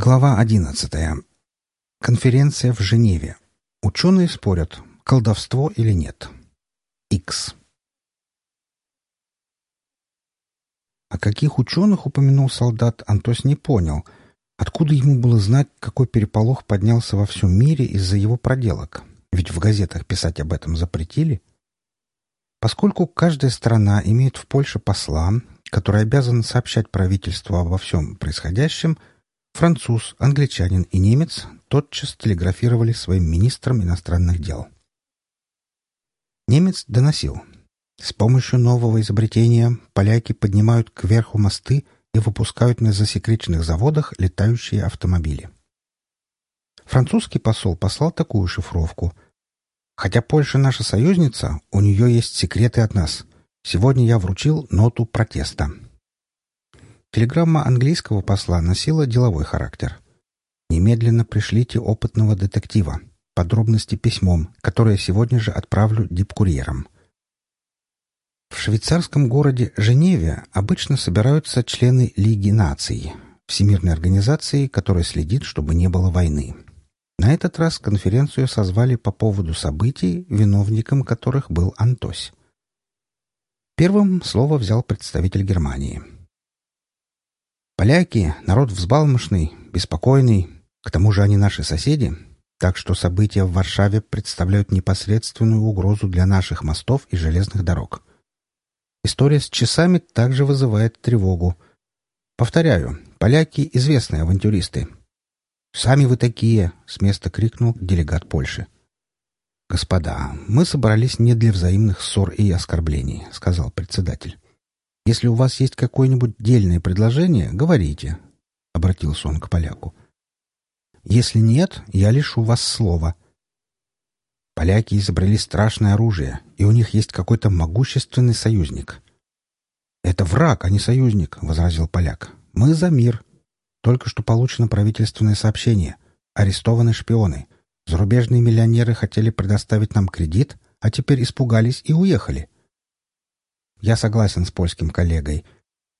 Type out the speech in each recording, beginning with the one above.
Глава одиннадцатая. Конференция в Женеве. Ученые спорят, колдовство или нет. X. О каких ученых упомянул солдат, Антос не понял. Откуда ему было знать, какой переполох поднялся во всем мире из-за его проделок? Ведь в газетах писать об этом запретили. Поскольку каждая страна имеет в Польше посла, который обязан сообщать правительству обо всем происходящем, француз, англичанин и немец тотчас телеграфировали своим министрам иностранных дел. Немец доносил. С помощью нового изобретения поляки поднимают кверху мосты и выпускают на засекреченных заводах летающие автомобили. Французский посол послал такую шифровку. «Хотя Польша наша союзница, у нее есть секреты от нас. Сегодня я вручил ноту протеста». Телеграмма английского посла носила деловой характер. «Немедленно пришлите опытного детектива. Подробности письмом, которое сегодня же отправлю дипкурьером». В швейцарском городе Женеве обычно собираются члены Лиги наций, всемирной организации, которая следит, чтобы не было войны. На этот раз конференцию созвали по поводу событий, виновником которых был Антось. Первым слово взял представитель Германии. Поляки — народ взбалмошный, беспокойный, к тому же они наши соседи, так что события в Варшаве представляют непосредственную угрозу для наших мостов и железных дорог. История с часами также вызывает тревогу. Повторяю, поляки — известные авантюристы. «Сами вы такие!» — с места крикнул делегат Польши. «Господа, мы собрались не для взаимных ссор и оскорблений», — сказал председатель. «Если у вас есть какое-нибудь дельное предложение, говорите», — обратился он к поляку. «Если нет, я лишу вас слова». Поляки изобрели страшное оружие, и у них есть какой-то могущественный союзник. «Это враг, а не союзник», — возразил поляк. «Мы за мир. Только что получено правительственное сообщение. Арестованы шпионы. Зарубежные миллионеры хотели предоставить нам кредит, а теперь испугались и уехали». Я согласен с польским коллегой.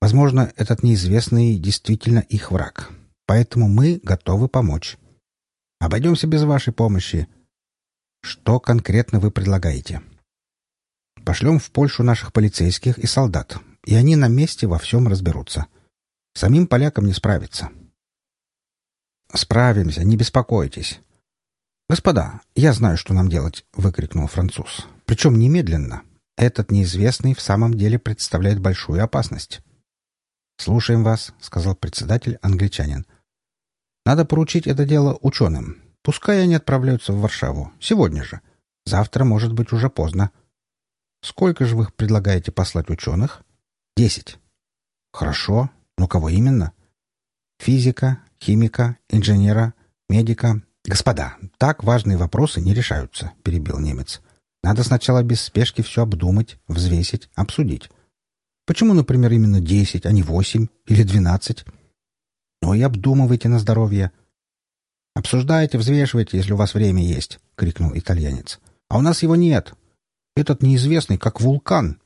Возможно, этот неизвестный действительно их враг. Поэтому мы готовы помочь. Обойдемся без вашей помощи. Что конкретно вы предлагаете? Пошлем в Польшу наших полицейских и солдат, и они на месте во всем разберутся. Самим полякам не справиться. Справимся, не беспокойтесь. Господа, я знаю, что нам делать, выкрикнул француз. Причем немедленно. Этот неизвестный в самом деле представляет большую опасность. «Слушаем вас», — сказал председатель англичанин. «Надо поручить это дело ученым. Пускай они отправляются в Варшаву. Сегодня же. Завтра, может быть, уже поздно. Сколько же вы предлагаете послать ученых? Десять. Хорошо. Но кого именно? Физика, химика, инженера, медика. Господа, так важные вопросы не решаются, перебил немец. Надо сначала без спешки все обдумать, взвесить, обсудить. Почему, например, именно десять, а не восемь или двенадцать? Ну и обдумывайте на здоровье. «Обсуждайте, взвешивайте, если у вас время есть», — крикнул итальянец. «А у нас его нет. Этот неизвестный, как вулкан.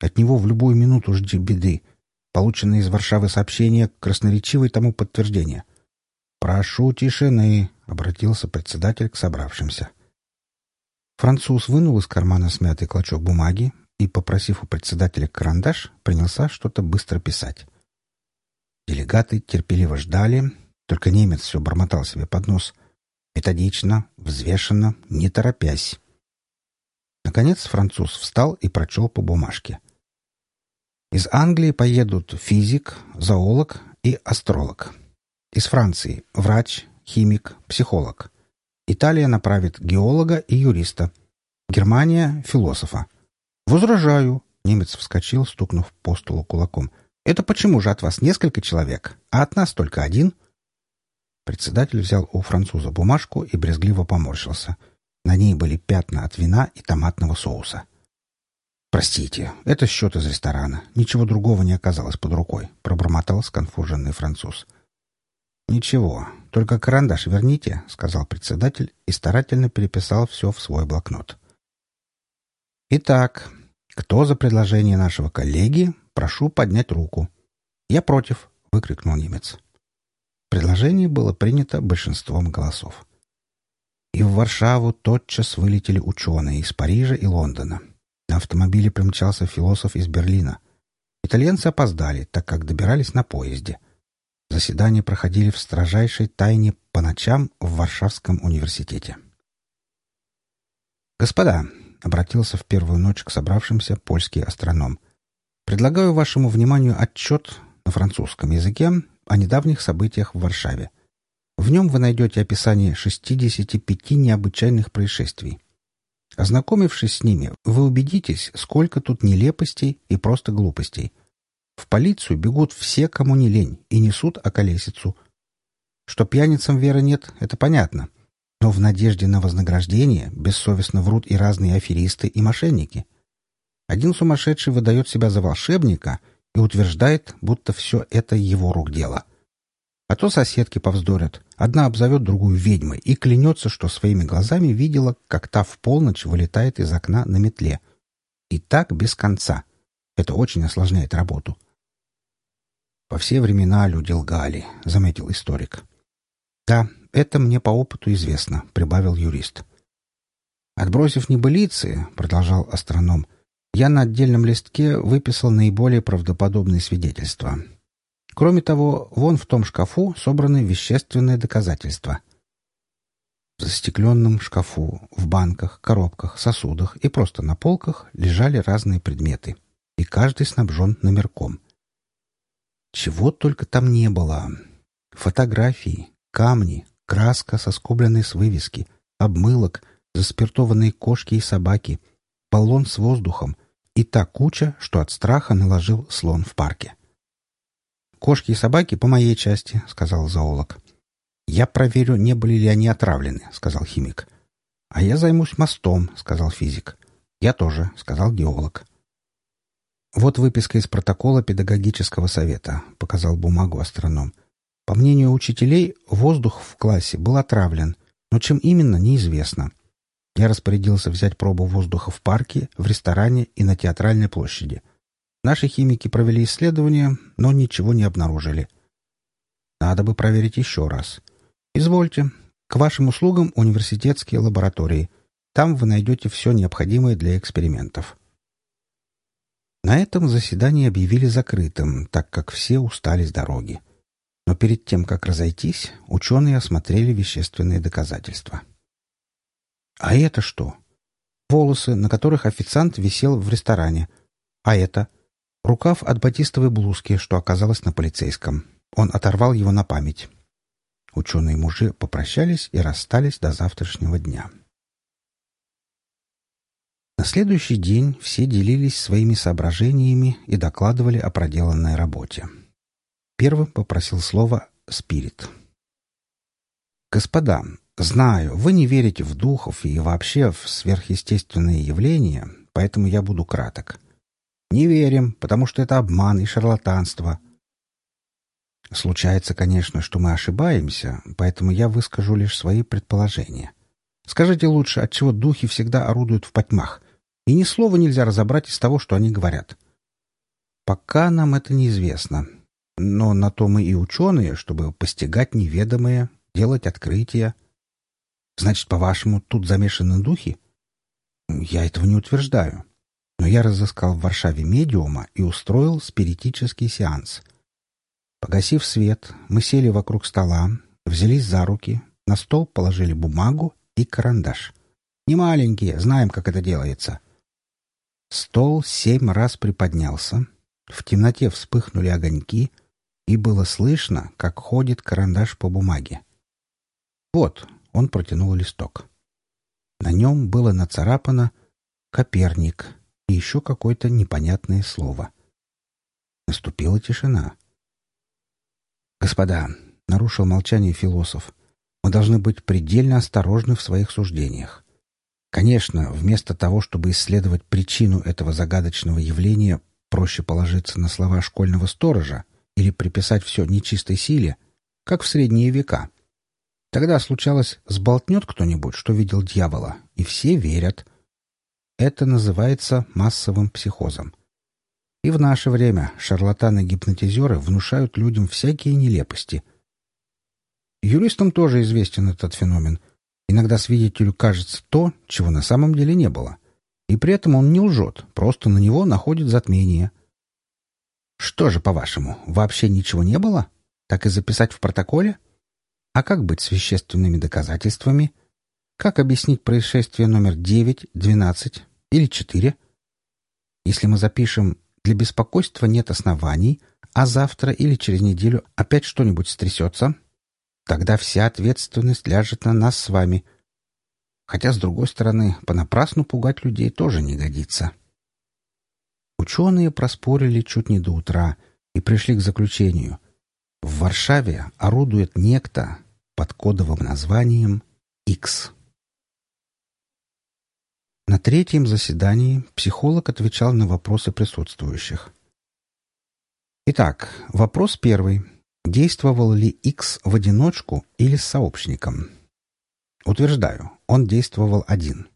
От него в любую минуту жди беды. Полученное из Варшавы сообщение — красноречивое тому подтверждение». «Прошу тишины», — обратился председатель к собравшимся. Француз вынул из кармана смятый клочок бумаги и, попросив у председателя карандаш, принялся что-то быстро писать. Делегаты терпеливо ждали, только немец все бормотал себе под нос. Методично, взвешенно, не торопясь. Наконец француз встал и прочел по бумажке. Из Англии поедут физик, зоолог и астролог. Из Франции — врач, химик, психолог. Италия направит геолога и юриста. Германия — философа. «Возражаю!» — немец вскочил, стукнув по столу кулаком. «Это почему же от вас несколько человек, а от нас только один?» Председатель взял у француза бумажку и брезгливо поморщился. На ней были пятна от вина и томатного соуса. «Простите, это счет из ресторана. Ничего другого не оказалось под рукой», — пробормотал сконфуженный француз. «Ничего, только карандаш верните», — сказал председатель и старательно переписал все в свой блокнот. «Итак, кто за предложение нашего коллеги, прошу поднять руку». «Я против», — выкрикнул немец. Предложение было принято большинством голосов. И в Варшаву тотчас вылетели ученые из Парижа и Лондона. На автомобиле примчался философ из Берлина. Итальянцы опоздали, так как добирались на поезде. Заседания проходили в строжайшей тайне по ночам в Варшавском университете. «Господа», — обратился в первую ночь к собравшимся польский астроном, «предлагаю вашему вниманию отчет на французском языке о недавних событиях в Варшаве. В нем вы найдете описание 65 необычайных происшествий. Ознакомившись с ними, вы убедитесь, сколько тут нелепостей и просто глупостей. В полицию бегут все, кому не лень, и несут околесицу. Что пьяницам веры нет, это понятно. Но в надежде на вознаграждение бессовестно врут и разные аферисты и мошенники. Один сумасшедший выдает себя за волшебника и утверждает, будто все это его рук дело — а то соседки повздорят. Одна обзовет другую ведьмой и клянется, что своими глазами видела, как та в полночь вылетает из окна на метле. И так без конца. Это очень осложняет работу. «Во все времена люди лгали», — заметил историк. «Да, это мне по опыту известно», — прибавил юрист. «Отбросив небылицы», — продолжал астроном, — «я на отдельном листке выписал наиболее правдоподобные свидетельства. Кроме того, вон в том шкафу собраны вещественные доказательства. В застекленном шкафу, в банках, коробках, сосудах и просто на полках лежали разные предметы, и каждый снабжен номерком. Чего только там не было. Фотографии, камни, краска, соскобленные с вывески, обмылок, заспиртованные кошки и собаки, баллон с воздухом и та куча, что от страха наложил слон в парке. «Кошки и собаки по моей части», — сказал зоолог. «Я проверю, не были ли они отравлены», — сказал химик. «А я займусь мостом», — сказал физик. «Я тоже», — сказал геолог. «Вот выписка из протокола педагогического совета», — показал бумагу астроном. «По мнению учителей, воздух в классе был отравлен, но чем именно, неизвестно. Я распорядился взять пробу воздуха в парке, в ресторане и на театральной площади. Наши химики провели исследование, но ничего не обнаружили. Надо бы проверить еще раз. Извольте. К вашим услугам университетские лаборатории. Там вы найдете все необходимое для экспериментов. На этом заседание объявили закрытым, так как все устали с дороги. Но перед тем, как разойтись, ученые осмотрели вещественные доказательства. А это что? Волосы, на которых официант висел в ресторане. А это? Рукав от батистовой блузки, что оказалось на полицейском. Он оторвал его на память. Ученые мужи попрощались и расстались до завтрашнего дня. На следующий день все делились своими соображениями и докладывали о проделанной работе. Первым попросил слово Спирит. «Господа, знаю, вы не верите в духов и вообще в сверхъестественные явления, поэтому я буду краток. Не верим, потому что это обман и шарлатанство. Случается, конечно, что мы ошибаемся, поэтому я выскажу лишь свои предположения. Скажите лучше, отчего духи всегда орудуют в потьмах, и ни слова нельзя разобрать из того, что они говорят. Пока нам это неизвестно, но на то мы и ученые, чтобы постигать неведомое, делать открытия. Значит, по-вашему, тут замешаны духи? Я этого не утверждаю но я разыскал в Варшаве медиума и устроил спиритический сеанс. Погасив свет, мы сели вокруг стола, взялись за руки, на стол положили бумагу и карандаш. Не маленькие, знаем, как это делается. Стол семь раз приподнялся, в темноте вспыхнули огоньки, и было слышно, как ходит карандаш по бумаге. Вот, он протянул листок. На нем было нацарапано «Коперник», и еще какое-то непонятное слово. Наступила тишина. «Господа», — нарушил молчание философ, — «мы должны быть предельно осторожны в своих суждениях. Конечно, вместо того, чтобы исследовать причину этого загадочного явления, проще положиться на слова школьного сторожа или приписать все нечистой силе, как в средние века. Тогда случалось, сболтнет кто-нибудь, что видел дьявола, и все верят — это называется массовым психозом. И в наше время шарлатаны-гипнотизеры внушают людям всякие нелепости. Юристам тоже известен этот феномен. Иногда свидетелю кажется то, чего на самом деле не было. И при этом он не лжет, просто на него находит затмение. Что же, по-вашему, вообще ничего не было? Так и записать в протоколе? А как быть с вещественными доказательствами? Как объяснить происшествие номер 9, 12 или 4? Если мы запишем «для беспокойства нет оснований», а завтра или через неделю опять что-нибудь стрясется, тогда вся ответственность ляжет на нас с вами. Хотя, с другой стороны, понапрасну пугать людей тоже не годится. Ученые проспорили чуть не до утра и пришли к заключению. В Варшаве орудует некто под кодовым названием X. На третьем заседании психолог отвечал на вопросы присутствующих. Итак, вопрос первый. Действовал ли X в одиночку или с сообщником? Утверждаю, он действовал один.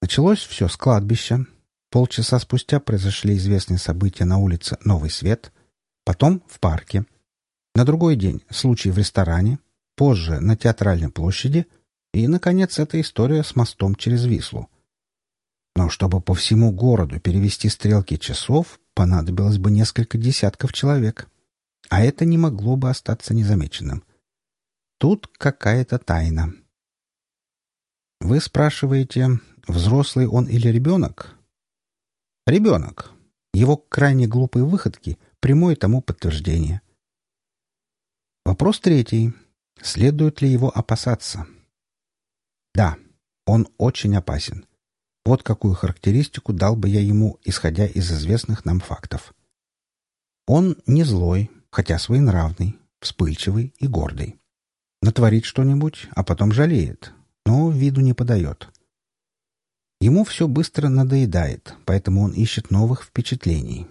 Началось все с кладбища. Полчаса спустя произошли известные события на улице Новый Свет, потом в парке. На другой день случай в ресторане, позже на Театральной площади и, наконец, эта история с мостом через Вислу. Но чтобы по всему городу перевести стрелки часов, понадобилось бы несколько десятков человек. А это не могло бы остаться незамеченным. Тут какая-то тайна. Вы спрашиваете, взрослый он или ребенок? Ребенок. Его крайне глупые выходки — прямое тому подтверждение. Вопрос третий. Следует ли его опасаться? Да, он очень опасен. Вот какую характеристику дал бы я ему, исходя из известных нам фактов. Он не злой, хотя своенравный, вспыльчивый и гордый. Натворит что-нибудь, а потом жалеет, но виду не подает. Ему все быстро надоедает, поэтому он ищет новых впечатлений.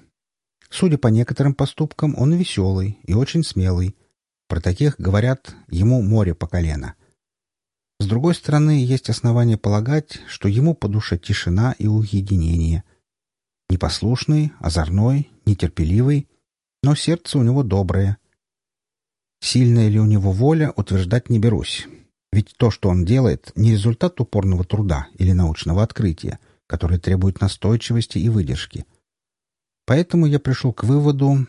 Судя по некоторым поступкам, он веселый и очень смелый. Про таких говорят ему море по колено. С другой стороны, есть основания полагать, что ему по душе тишина и уединение. Непослушный, озорной, нетерпеливый, но сердце у него доброе. Сильная ли у него воля, утверждать не берусь. Ведь то, что он делает, не результат упорного труда или научного открытия, которое требует настойчивости и выдержки. Поэтому я пришел к выводу,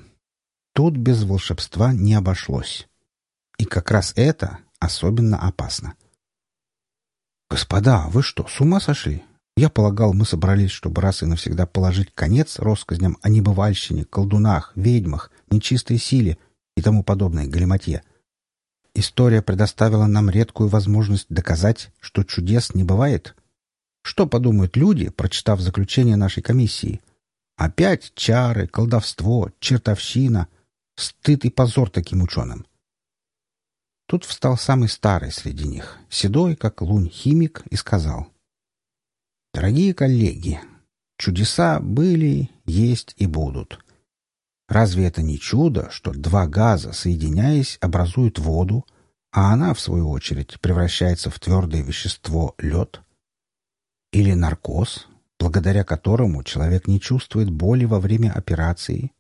тут без волшебства не обошлось. И как раз это особенно опасно. «Господа, вы что, с ума сошли? Я полагал, мы собрались, чтобы раз и навсегда положить конец россказням о небывальщине, колдунах, ведьмах, нечистой силе и тому подобной галиматье. История предоставила нам редкую возможность доказать, что чудес не бывает. Что подумают люди, прочитав заключение нашей комиссии? Опять чары, колдовство, чертовщина. Стыд и позор таким ученым. Тут встал самый старый среди них, седой, как лунь, химик, и сказал. «Дорогие коллеги, чудеса были, есть и будут. Разве это не чудо, что два газа, соединяясь, образуют воду, а она, в свою очередь, превращается в твердое вещество лед? Или наркоз, благодаря которому человек не чувствует боли во время операции,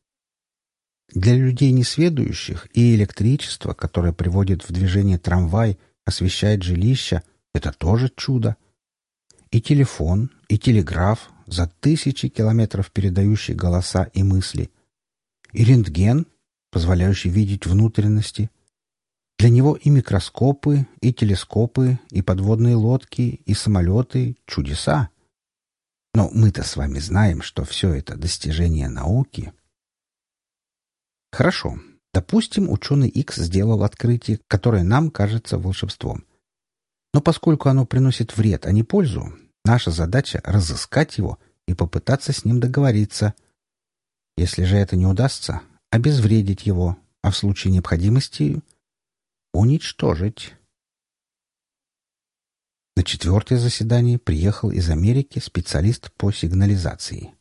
для людей несведущих и электричество, которое приводит в движение трамвай, освещает жилища, это тоже чудо. И телефон, и телеграф, за тысячи километров передающий голоса и мысли. И рентген, позволяющий видеть внутренности. Для него и микроскопы, и телескопы, и подводные лодки, и самолеты — чудеса. Но мы-то с вами знаем, что все это достижение науки — Хорошо. Допустим, ученый X сделал открытие, которое нам кажется волшебством. Но поскольку оно приносит вред, а не пользу, наша задача — разыскать его и попытаться с ним договориться. Если же это не удастся, обезвредить его, а в случае необходимости — уничтожить. На четвертое заседание приехал из Америки специалист по сигнализации.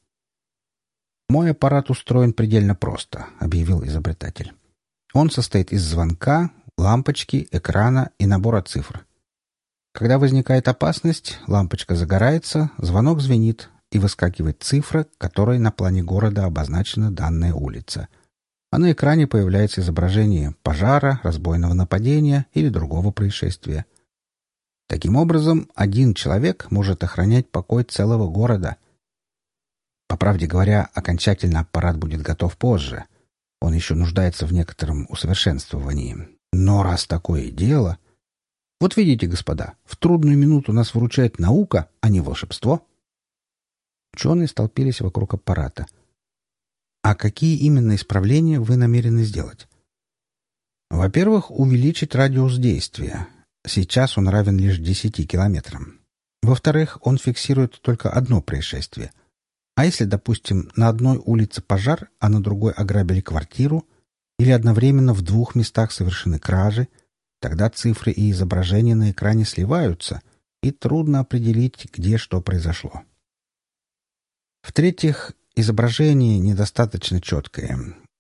«Мой аппарат устроен предельно просто», — объявил изобретатель. «Он состоит из звонка, лампочки, экрана и набора цифр. Когда возникает опасность, лампочка загорается, звонок звенит, и выскакивает цифра, которой на плане города обозначена данная улица. а на экране появляется изображение пожара, разбойного нападения или другого происшествия. Таким образом, один человек может охранять покой целого города. По правде говоря, окончательно аппарат будет готов позже. Он еще нуждается в некотором усовершенствовании. Но раз такое дело... Вот видите, господа, в трудную минуту нас выручает наука, а не волшебство. Ученые столпились вокруг аппарата. А какие именно исправления вы намерены сделать? Во-первых, увеличить радиус действия. Сейчас он равен лишь 10 километрам. Во-вторых, он фиксирует только одно происшествие. А если, допустим, на одной улице пожар, а на другой ограбили квартиру, или одновременно в двух местах совершены кражи, тогда цифры и изображения на экране сливаются, и трудно определить, где что произошло. В-третьих, изображение недостаточно четкое,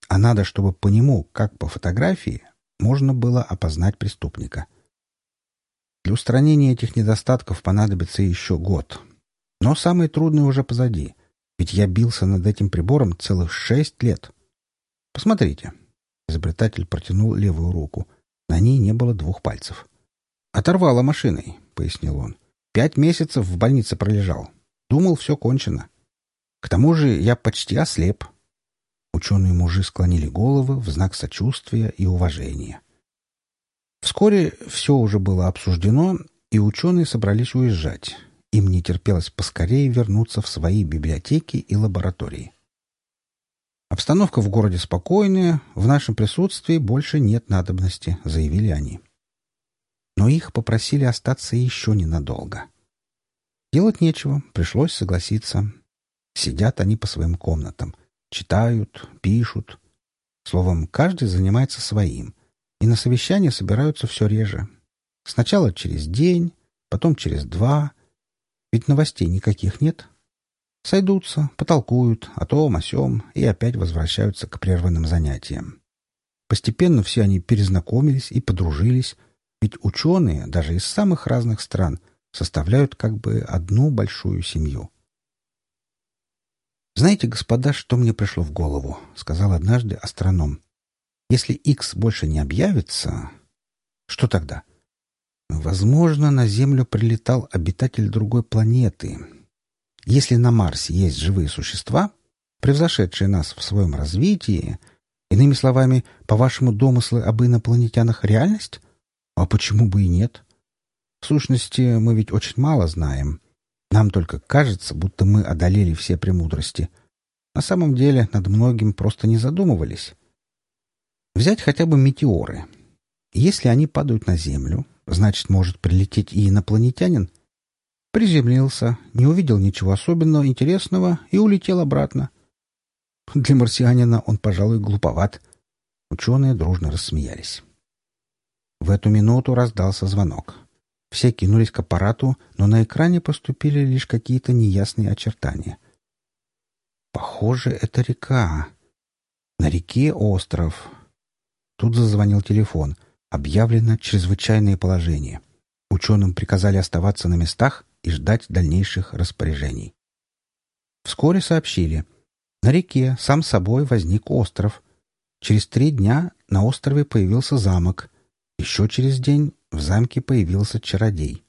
а надо, чтобы по нему, как по фотографии, можно было опознать преступника. Для устранения этих недостатков понадобится еще год. Но самое трудное уже позади, ведь я бился над этим прибором целых шесть лет. Посмотрите. Изобретатель протянул левую руку. На ней не было двух пальцев. «Оторвало машиной», — пояснил он. «Пять месяцев в больнице пролежал. Думал, все кончено. К тому же я почти ослеп. Ученые мужи склонили головы в знак сочувствия и уважения. Вскоре все уже было обсуждено, и ученые собрались уезжать. Им не терпелось поскорее вернуться в свои библиотеки и лаборатории. «Обстановка в городе спокойная, в нашем присутствии больше нет надобности», — заявили они. Но их попросили остаться еще ненадолго. Делать нечего, пришлось согласиться. Сидят они по своим комнатам, читают, пишут. Словом, каждый занимается своим, и на совещания собираются все реже. Сначала через день, потом через два. Ведь новостей никаких нет. Сойдутся, потолкуют о том, о сём, и опять возвращаются к прерванным занятиям. Постепенно все они перезнакомились и подружились, ведь ученые, даже из самых разных стран, составляют как бы одну большую семью. «Знаете, господа, что мне пришло в голову?» — сказал однажды астроном. «Если X больше не объявится, что тогда?» «Возможно, на Землю прилетал обитатель другой планеты. Если на Марсе есть живые существа, превзошедшие нас в своем развитии, иными словами, по-вашему, домыслы об инопланетянах — реальность? А почему бы и нет? В сущности, мы ведь очень мало знаем». Нам только кажется, будто мы одолели все премудрости. На самом деле над многим просто не задумывались. Взять хотя бы метеоры. Если они падают на Землю, значит, может прилететь и инопланетянин. Приземлился, не увидел ничего особенного интересного и улетел обратно. Для марсианина он, пожалуй, глуповат. Ученые дружно рассмеялись. В эту минуту раздался звонок. Все кинулись к аппарату, но на экране поступили лишь какие-то неясные очертания. Похоже, это река. На реке остров. Тут зазвонил телефон. Объявлено чрезвычайное положение. Ученым приказали оставаться на местах и ждать дальнейших распоряжений. Вскоре сообщили. На реке сам собой возник остров. Через три дня на острове появился замок. Еще через день в замке появился чародей.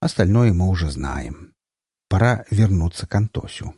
Остальное мы уже знаем. Пора вернуться к Антосю.